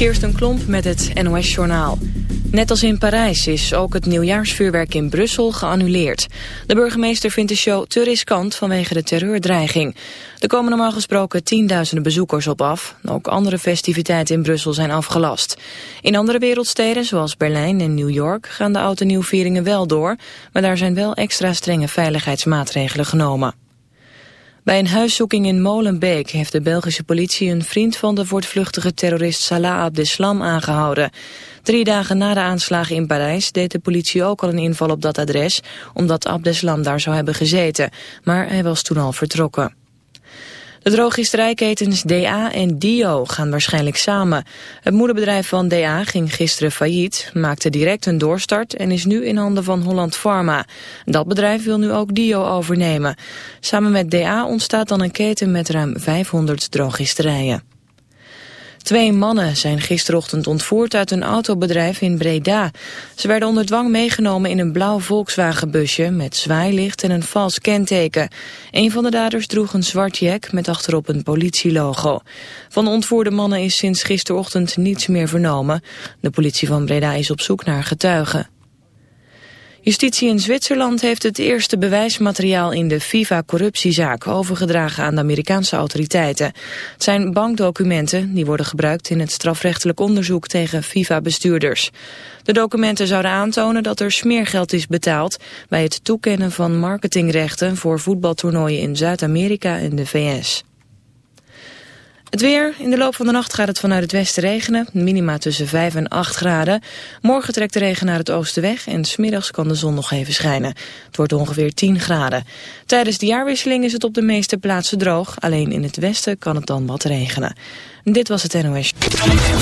Kirsten Klomp met het NOS-journaal. Net als in Parijs is ook het nieuwjaarsvuurwerk in Brussel geannuleerd. De burgemeester vindt de show te riskant vanwege de terreurdreiging. Er komen normaal gesproken tienduizenden bezoekers op af. Ook andere festiviteiten in Brussel zijn afgelast. In andere wereldsteden, zoals Berlijn en New York, gaan de oude nieuwvieringen wel door. Maar daar zijn wel extra strenge veiligheidsmaatregelen genomen. Bij een huiszoeking in Molenbeek heeft de Belgische politie een vriend van de voortvluchtige terrorist Salah Abdeslam aangehouden. Drie dagen na de aanslagen in Parijs deed de politie ook al een inval op dat adres, omdat Abdeslam daar zou hebben gezeten. Maar hij was toen al vertrokken. De drogisterijketens DA en Dio gaan waarschijnlijk samen. Het moederbedrijf van DA ging gisteren failliet, maakte direct een doorstart en is nu in handen van Holland Pharma. Dat bedrijf wil nu ook Dio overnemen. Samen met DA ontstaat dan een keten met ruim 500 drogisterijen. Twee mannen zijn gisterochtend ontvoerd uit een autobedrijf in Breda. Ze werden onder dwang meegenomen in een blauw Volkswagenbusje met zwaailicht en een vals kenteken. Een van de daders droeg een zwart jek met achterop een politielogo. Van de ontvoerde mannen is sinds gisterochtend niets meer vernomen. De politie van Breda is op zoek naar getuigen. Justitie in Zwitserland heeft het eerste bewijsmateriaal in de FIFA-corruptiezaak overgedragen aan de Amerikaanse autoriteiten. Het zijn bankdocumenten die worden gebruikt in het strafrechtelijk onderzoek tegen FIFA-bestuurders. De documenten zouden aantonen dat er smeergeld is betaald bij het toekennen van marketingrechten voor voetbaltoernooien in Zuid-Amerika en de VS. Het weer. In de loop van de nacht gaat het vanuit het westen regenen. Minima tussen 5 en 8 graden. Morgen trekt de regen naar het oosten weg. En smiddags kan de zon nog even schijnen. Het wordt ongeveer 10 graden. Tijdens de jaarwisseling is het op de meeste plaatsen droog. Alleen in het westen kan het dan wat regenen. Dit was het NOS.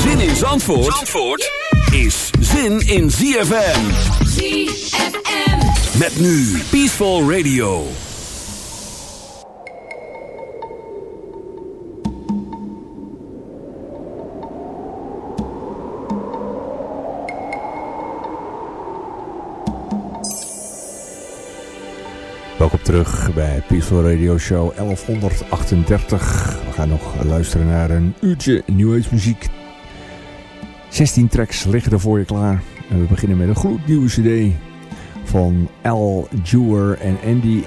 Zin in Zandvoort, Zandvoort is zin in ZFM. ZFM. Met nu Peaceful Radio. Welkom terug bij Peaceful Radio Show 1138. We gaan nog luisteren naar een uurtje New muziek. 16 tracks liggen er voor je klaar. En we beginnen met een gloednieuwe cd van Al Jewer en Andy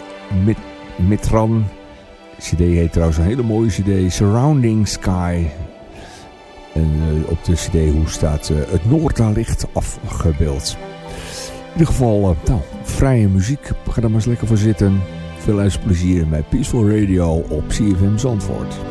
Mit Mitran. De cd heet trouwens een hele mooie cd, Surrounding Sky. En uh, op de cd hoe staat uh, het Noorderlicht afgebeeld. In ieder geval, uh, nou, vrije muziek. Ga er maar eens lekker voor zitten. Veel luisterplezier bij Peaceful Radio op CFM Zandvoort.